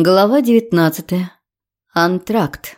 Глава 19. Антракт.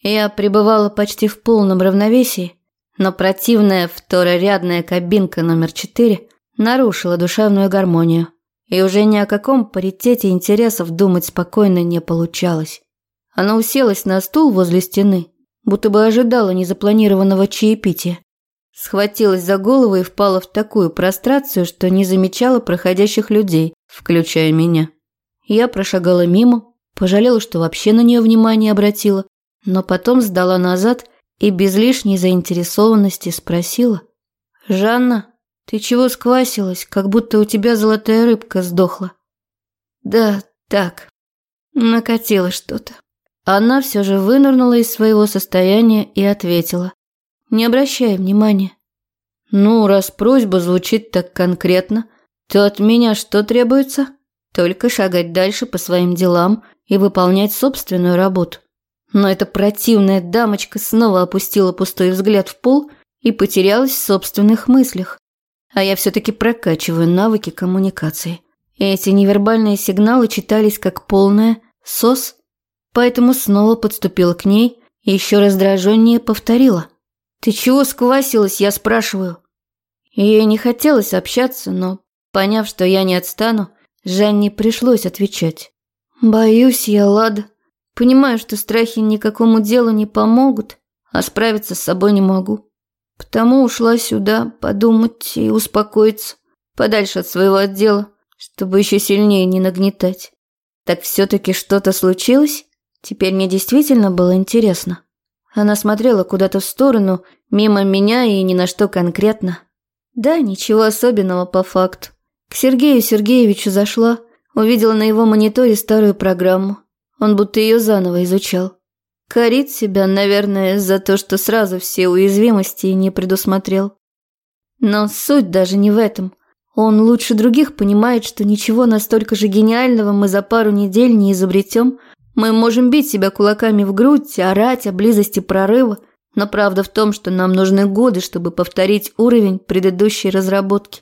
Я пребывала почти в полном равновесии, но противная второрядная кабинка номер 4 нарушила душевную гармонию, и уже ни о каком паритете интересов думать спокойно не получалось. Она уселась на стул возле стены, будто бы ожидала незапланированного чаепития. Схватилась за голову и впала в такую прострацию, что не замечала проходящих людей, включая меня. Я прошагала мимо, пожалела, что вообще на нее внимание обратила, но потом сдала назад и без лишней заинтересованности спросила. «Жанна, ты чего сквасилась, как будто у тебя золотая рыбка сдохла?» «Да, так, накатило что-то». Она все же вынырнула из своего состояния и ответила. «Не обращай внимания». «Ну, раз просьба звучит так конкретно, то от меня что требуется?» Только шагать дальше по своим делам и выполнять собственную работу. Но эта противная дамочка снова опустила пустой взгляд в пол и потерялась в собственных мыслях. А я все-таки прокачиваю навыки коммуникации. Эти невербальные сигналы читались как полная «сос», поэтому снова подступила к ней и еще раздраженнее повторила. «Ты чего сквасилась, я спрашиваю?» Ей не хотелось общаться, но, поняв, что я не отстану, Жанне пришлось отвечать. «Боюсь я, Лада. Понимаю, что страхи никакому делу не помогут, а справиться с собой не могу. Потому ушла сюда подумать и успокоиться, подальше от своего отдела, чтобы еще сильнее не нагнетать. Так все-таки что-то случилось? Теперь мне действительно было интересно». Она смотрела куда-то в сторону, мимо меня и ни на что конкретно. Да, ничего особенного по факту. К Сергею Сергеевичу зашла, увидела на его мониторе старую программу. Он будто ее заново изучал. Корит себя, наверное, за то, что сразу все уязвимости не предусмотрел. Но суть даже не в этом. Он лучше других понимает, что ничего настолько же гениального мы за пару недель не изобретем. Мы можем бить себя кулаками в грудь, орать о близости прорыва, но правда в том, что нам нужны годы, чтобы повторить уровень предыдущей разработки.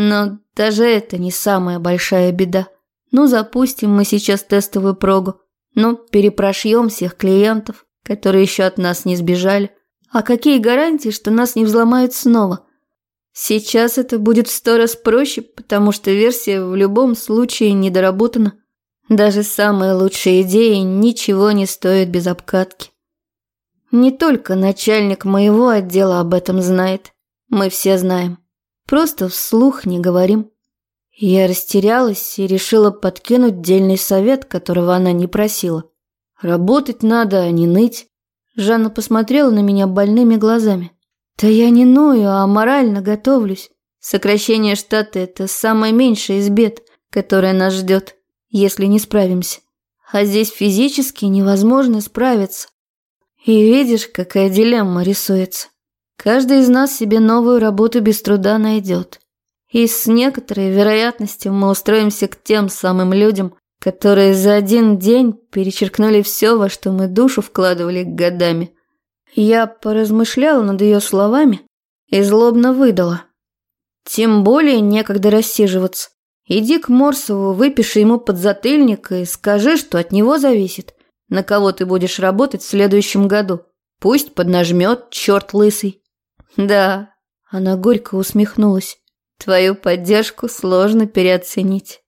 Но даже это не самая большая беда. Ну, запустим мы сейчас тестовую прогу. Ну, перепрошьем всех клиентов, которые еще от нас не сбежали. А какие гарантии, что нас не взломают снова? Сейчас это будет в сто раз проще, потому что версия в любом случае недоработана. Даже самые лучшие идеи ничего не стоят без обкатки. Не только начальник моего отдела об этом знает. Мы все знаем. Просто вслух не говорим. Я растерялась и решила подкинуть дельный совет, которого она не просила. Работать надо, а не ныть. Жанна посмотрела на меня больными глазами. Да я не ную, а морально готовлюсь. Сокращение штата – это самое меньшее из бед, которое нас ждет, если не справимся. А здесь физически невозможно справиться. И видишь, какая дилемма рисуется. Каждый из нас себе новую работу без труда найдет. И с некоторой вероятностью мы устроимся к тем самым людям, которые за один день перечеркнули все, во что мы душу вкладывали годами. Я поразмышляла над ее словами и злобно выдала. Тем более некогда рассиживаться. Иди к Морсову, выпиши ему подзатыльник и скажи, что от него зависит, на кого ты будешь работать в следующем году. Пусть поднажмет, черт лысый. Да, она горько усмехнулась. Твою поддержку сложно переоценить.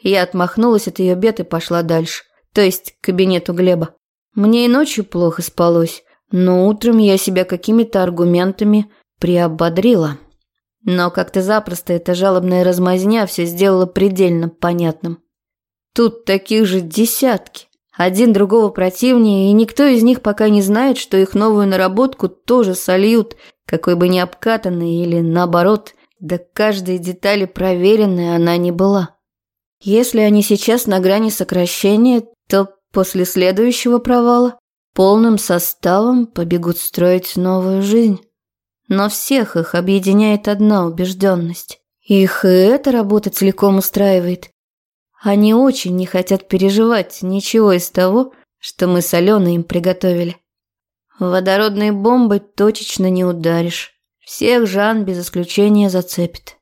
Я отмахнулась от ее бед и пошла дальше, то есть к кабинету Глеба. Мне и ночью плохо спалось, но утром я себя какими-то аргументами приободрила. Но как-то запросто эта жалобная размазня все сделала предельно понятным. Тут таких же десятки. Один другого противнее, и никто из них пока не знает, что их новую наработку тоже сольют какой бы ни обкатанной или наоборот, до каждой детали проверенной она не была. Если они сейчас на грани сокращения, то после следующего провала полным составом побегут строить новую жизнь. Но всех их объединяет одна убежденность. Их и эта работа целиком устраивает. Они очень не хотят переживать ничего из того, что мы с Аленой им приготовили. Водородной бомбой точечно не ударишь. Всех Жан без исключения зацепит.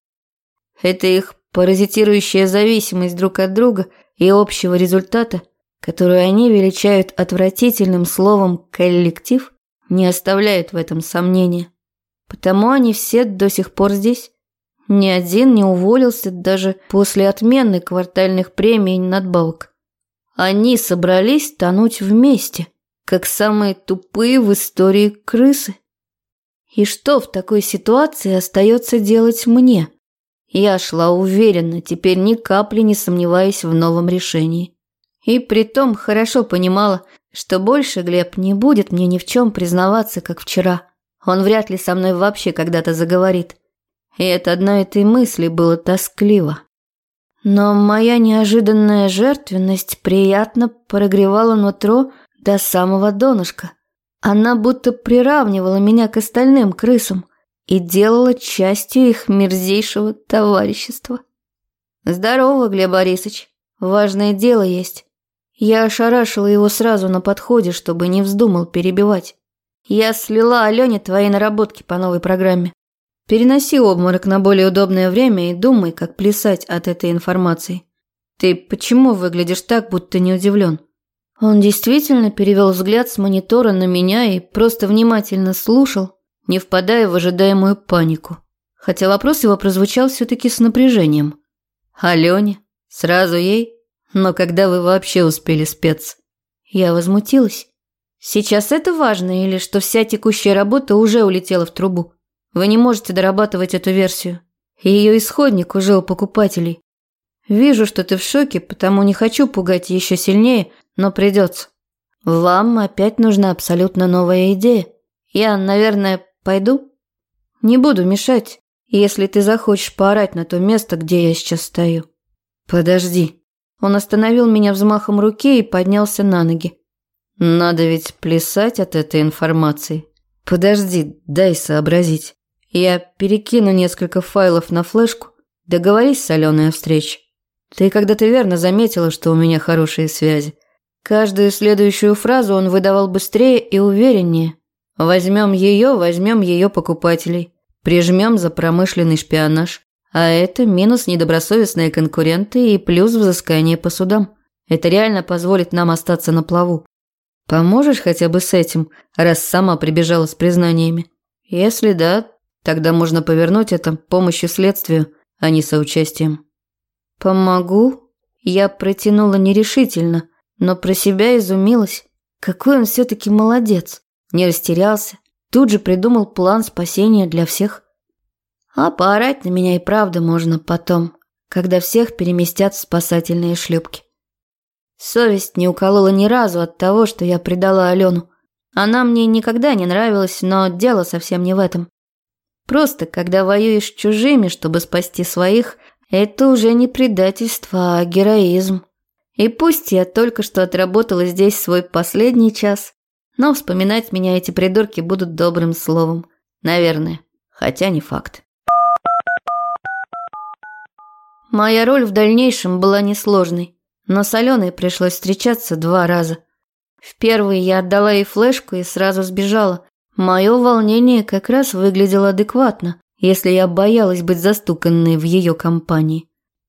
Это их паразитирующая зависимость друг от друга и общего результата, которую они величают отвратительным словом «коллектив», не оставляют в этом сомнения. Потому они все до сих пор здесь. Ни один не уволился даже после отмены квартальных премий и надбавок. Они собрались тонуть вместе, как самые тупые в истории крысы. И что в такой ситуации остается делать мне? Я шла уверенно, теперь ни капли не сомневаясь в новом решении. И притом хорошо понимала, что больше Глеб не будет мне ни в чем признаваться, как вчера. Он вряд ли со мной вообще когда-то заговорит и от одной этой мысли было тоскливо. Но моя неожиданная жертвенность приятно прогревала нутро до самого донышка. Она будто приравнивала меня к остальным крысам и делала частью их мерзейшего товарищества. «Здорово, Глеб Борисович. Важное дело есть». Я ошарашила его сразу на подходе, чтобы не вздумал перебивать. Я слила Алене твои наработки по новой программе. Переноси обморок на более удобное время и думай, как плясать от этой информации. Ты почему выглядишь так, будто не удивлен? Он действительно перевел взгляд с монитора на меня и просто внимательно слушал, не впадая в ожидаемую панику. Хотя вопрос его прозвучал все-таки с напряжением. «Алене? Сразу ей? Но когда вы вообще успели спец?» Я возмутилась. «Сейчас это важно или что вся текущая работа уже улетела в трубу?» Вы не можете дорабатывать эту версию. Ее исходник уже у покупателей. Вижу, что ты в шоке, потому не хочу пугать еще сильнее, но придется. Вам опять нужна абсолютно новая идея. Я, наверное, пойду? Не буду мешать, если ты захочешь поорать на то место, где я сейчас стою. Подожди. Он остановил меня взмахом руки и поднялся на ноги. Надо ведь плясать от этой информации. Подожди, дай сообразить. Я перекину несколько файлов на флешку. Договорись с Аленой о встрече. Ты когда-то верно заметила, что у меня хорошие связи. Каждую следующую фразу он выдавал быстрее и увереннее. Возьмем ее, возьмем ее покупателей. Прижмем за промышленный шпионаж. А это минус недобросовестные конкуренты и плюс взыскание по судам. Это реально позволит нам остаться на плаву. Поможешь хотя бы с этим, раз сама прибежала с признаниями? Если да, Тогда можно повернуть это помощью следствию, а не соучастием. «Помогу?» Я протянула нерешительно, но про себя изумилась. Какой он все-таки молодец. Не растерялся. Тут же придумал план спасения для всех. А поорать на меня и правда можно потом, когда всех переместят в спасательные шлюпки. Совесть не уколола ни разу от того, что я предала Алену. Она мне никогда не нравилась, но дело совсем не в этом. Просто, когда воюешь чужими, чтобы спасти своих, это уже не предательство, а героизм. И пусть я только что отработала здесь свой последний час, но вспоминать меня эти придурки будут добрым словом. Наверное, хотя не факт. Моя роль в дальнейшем была несложной, но с Аленой пришлось встречаться два раза. В первый я отдала ей флешку и сразу сбежала, Мое волнение как раз выглядело адекватно, если я боялась быть застуканной в ее компании.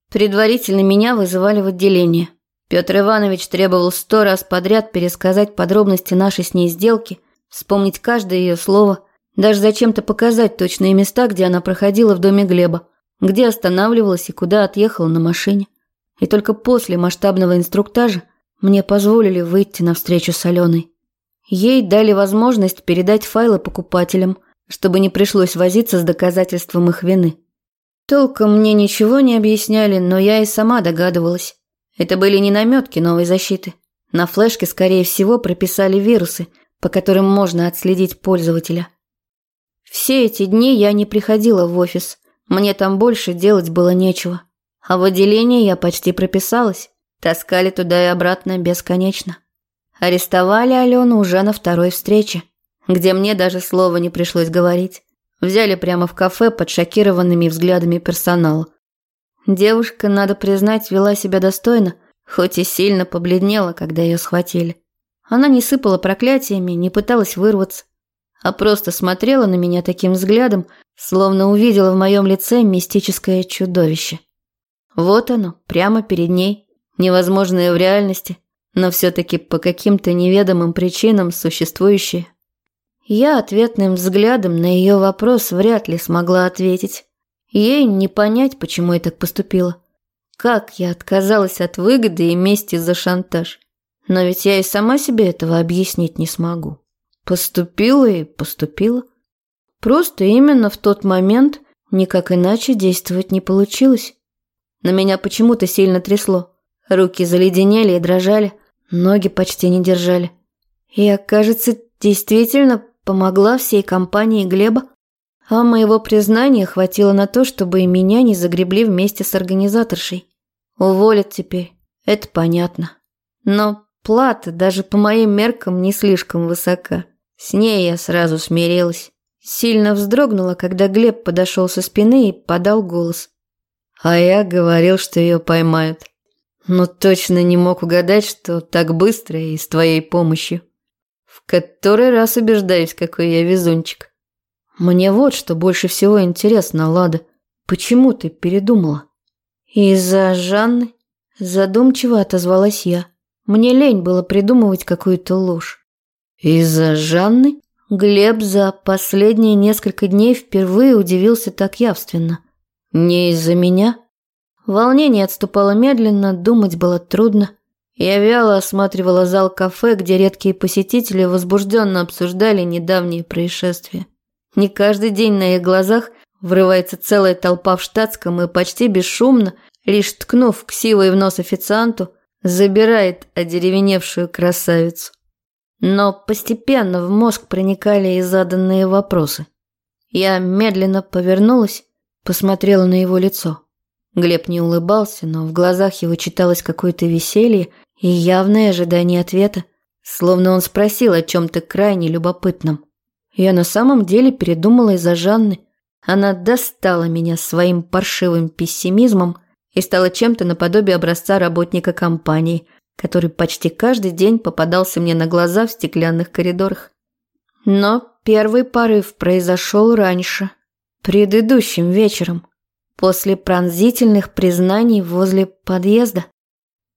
Предварительно меня вызывали в отделение. Петр Иванович требовал сто раз подряд пересказать подробности нашей с ней сделки, вспомнить каждое ее слово, даже зачем-то показать точные места, где она проходила в доме Глеба, где останавливалась и куда отъехала на машине. И только после масштабного инструктажа мне позволили выйти на встречу с Аленой. Ей дали возможность передать файлы покупателям, чтобы не пришлось возиться с доказательством их вины. Толком мне ничего не объясняли, но я и сама догадывалась. Это были не наметки новой защиты. На флешке, скорее всего, прописали вирусы, по которым можно отследить пользователя. Все эти дни я не приходила в офис. Мне там больше делать было нечего. А в отделении я почти прописалась. Таскали туда и обратно бесконечно. Арестовали Алену уже на второй встрече, где мне даже слова не пришлось говорить. Взяли прямо в кафе под шокированными взглядами персонала. Девушка, надо признать, вела себя достойно, хоть и сильно побледнела, когда ее схватили. Она не сыпала проклятиями, не пыталась вырваться, а просто смотрела на меня таким взглядом, словно увидела в моем лице мистическое чудовище. Вот оно, прямо перед ней, невозможное в реальности, но все-таки по каким-то неведомым причинам существующее. Я ответным взглядом на ее вопрос вряд ли смогла ответить. Ей не понять, почему я так поступила. Как я отказалась от выгоды и мести за шантаж. Но ведь я и сама себе этого объяснить не смогу. Поступила и поступила. Просто именно в тот момент никак иначе действовать не получилось. На меня почему-то сильно трясло. Руки заледенели и дрожали, ноги почти не держали. Я, кажется, действительно помогла всей компании Глеба, а моего признания хватило на то, чтобы и меня не загребли вместе с организаторшей. Уволят теперь, это понятно. Но плата даже по моим меркам не слишком высока. С ней я сразу смирилась. Сильно вздрогнула, когда Глеб подошел со спины и подал голос. А я говорил, что ее поймают. Но точно не мог угадать, что так быстро и с твоей помощью. В который раз убеждаюсь, какой я везунчик. Мне вот что больше всего интересно, Лада. Почему ты передумала? Из-за Жанны? Задумчиво отозвалась я. Мне лень было придумывать какую-то ложь. Из-за Жанны? Глеб за последние несколько дней впервые удивился так явственно. Не из-за меня? Волнение отступало медленно, думать было трудно. Я вяло осматривала зал кафе, где редкие посетители возбужденно обсуждали недавние происшествия. Не каждый день на их глазах врывается целая толпа в штатском и почти бесшумно, лишь ткнув ксивой в нос официанту, забирает одеревеневшую красавицу. Но постепенно в мозг проникали и заданные вопросы. Я медленно повернулась, посмотрела на его лицо. Глеб не улыбался, но в глазах его читалось какое-то веселье и явное ожидание ответа, словно он спросил о чем-то крайне любопытном. Я на самом деле передумала из-за Жанны. Она достала меня своим паршивым пессимизмом и стала чем-то наподобие образца работника компании, который почти каждый день попадался мне на глаза в стеклянных коридорах. Но первый порыв произошел раньше, предыдущим вечером, после пронзительных признаний возле подъезда.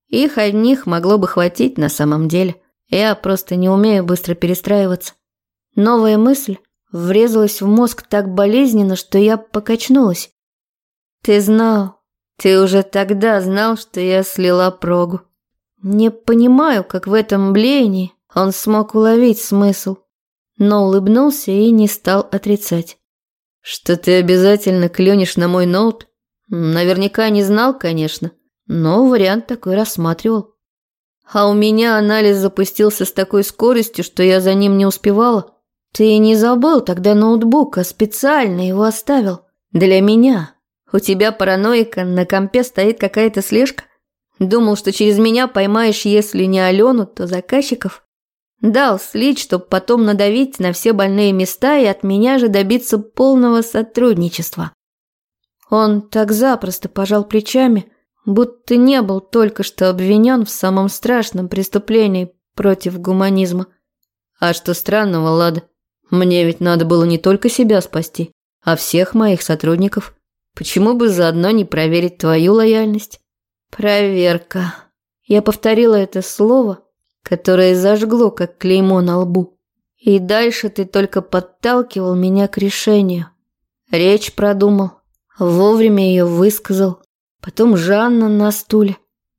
Их одних могло бы хватить на самом деле. Я просто не умею быстро перестраиваться. Новая мысль врезалась в мозг так болезненно, что я покачнулась. Ты знал, ты уже тогда знал, что я слила прогу. Не понимаю, как в этом блеянии он смог уловить смысл, но улыбнулся и не стал отрицать. Что ты обязательно клюнешь на мой ноут? Наверняка не знал, конечно но вариант такой рассматривал. А у меня анализ запустился с такой скоростью, что я за ним не успевала. Ты не забыл тогда ноутбук, а специально его оставил. Для меня. У тебя параноика, на компе стоит какая-то слежка. Думал, что через меня поймаешь, если не Алену, то заказчиков. Дал слить, чтобы потом надавить на все больные места и от меня же добиться полного сотрудничества. Он так запросто пожал плечами, будто не был только что обвинен в самом страшном преступлении против гуманизма. А что странного, Лада? Мне ведь надо было не только себя спасти, а всех моих сотрудников. Почему бы заодно не проверить твою лояльность? Проверка. Я повторила это слово, которое зажгло, как клеймо на лбу. И дальше ты только подталкивал меня к решению. Речь продумал, вовремя ее высказал. Потом Жанна на стуле.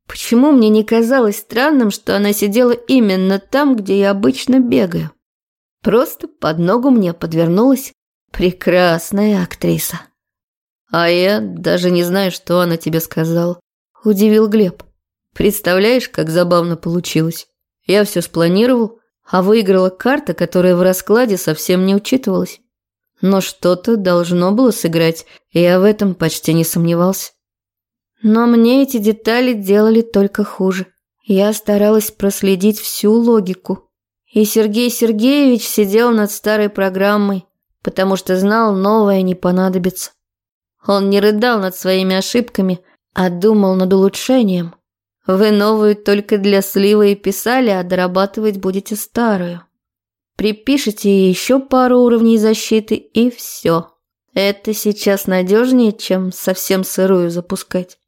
Почему мне не казалось странным, что она сидела именно там, где я обычно бегаю? Просто под ногу мне подвернулась прекрасная актриса. А я даже не знаю, что она тебе сказала. Удивил Глеб. Представляешь, как забавно получилось. Я все спланировал, а выиграла карта, которая в раскладе совсем не учитывалась. Но что-то должно было сыграть, и я в этом почти не сомневался. Но мне эти детали делали только хуже. Я старалась проследить всю логику. И Сергей Сергеевич сидел над старой программой, потому что знал, новое не понадобится. Он не рыдал над своими ошибками, а думал над улучшением. Вы новую только для слива и писали, а дорабатывать будете старую. Припишите еще пару уровней защиты и все. Это сейчас надежнее, чем совсем сырую запускать.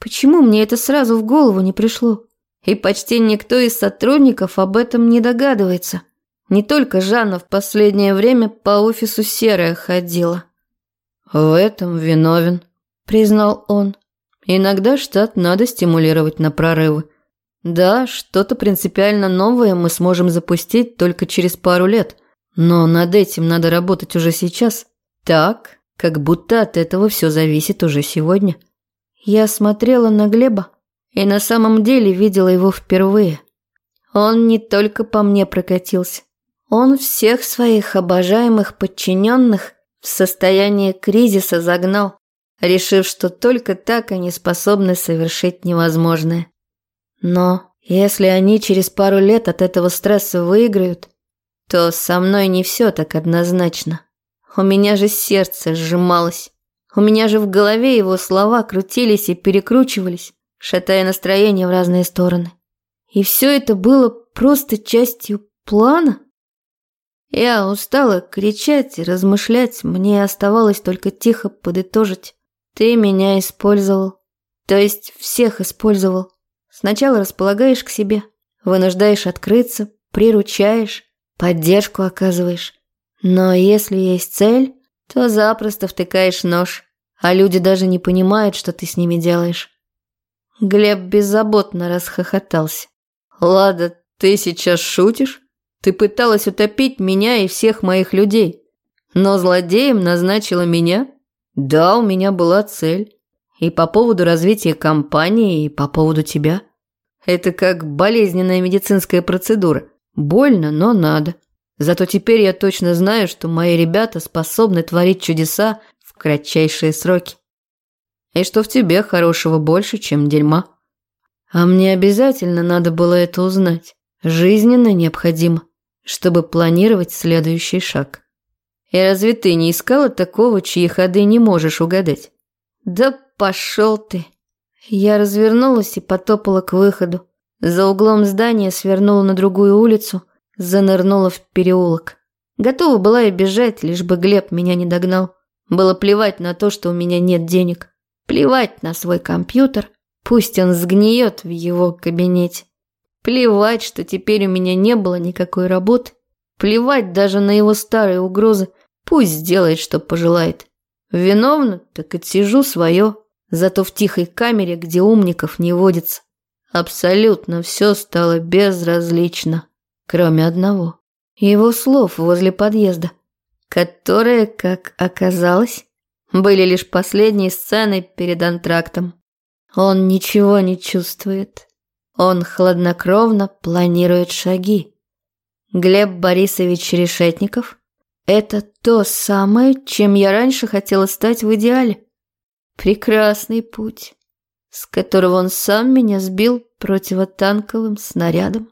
Почему мне это сразу в голову не пришло? И почти никто из сотрудников об этом не догадывается. Не только Жанна в последнее время по офису серая ходила. «В этом виновен», – признал он. «Иногда штат надо стимулировать на прорывы. Да, что-то принципиально новое мы сможем запустить только через пару лет, но над этим надо работать уже сейчас. Так, как будто от этого все зависит уже сегодня». Я смотрела на Глеба и на самом деле видела его впервые. Он не только по мне прокатился. Он всех своих обожаемых подчиненных в состояние кризиса загнал, решив, что только так они способны совершить невозможное. Но если они через пару лет от этого стресса выиграют, то со мной не все так однозначно. У меня же сердце сжималось. У меня же в голове его слова крутились и перекручивались шатая настроение в разные стороны. И все это было просто частью плана? Я устала кричать и размышлять, мне оставалось только тихо подытожить. Ты меня использовал. То есть всех использовал. Сначала располагаешь к себе, вынуждаешь открыться, приручаешь, поддержку оказываешь. Но если есть цель, то запросто втыкаешь нож, а люди даже не понимают, что ты с ними делаешь. Глеб беззаботно расхохотался. «Лада, ты сейчас шутишь? Ты пыталась утопить меня и всех моих людей. Но злодеем назначила меня? Да, у меня была цель. И по поводу развития компании, и по поводу тебя. Это как болезненная медицинская процедура. Больно, но надо. Зато теперь я точно знаю, что мои ребята способны творить чудеса в кратчайшие сроки. И что в тебе хорошего больше, чем дерьма. А мне обязательно надо было это узнать. Жизненно необходимо, чтобы планировать следующий шаг. И разве ты не искала такого, чьи ходы не можешь угадать? Да пошел ты. Я развернулась и потопала к выходу. За углом здания свернула на другую улицу, занырнула в переулок. Готова была и бежать, лишь бы Глеб меня не догнал. Было плевать на то, что у меня нет денег. Плевать на свой компьютер, пусть он сгниет в его кабинете. Плевать, что теперь у меня не было никакой работы. Плевать даже на его старые угрозы, пусть сделает, что пожелает. Виновна, так отсижу свое, зато в тихой камере, где умников не водится. Абсолютно все стало безразлично, кроме одного. Его слов возле подъезда, которые, как оказалось, были лишь последней сценой перед антрактом. Он ничего не чувствует. Он хладнокровно планирует шаги. Глеб Борисович Решетников – это то самое, чем я раньше хотела стать в идеале. Прекрасный путь, с которого он сам меня сбил противотанковым снарядом.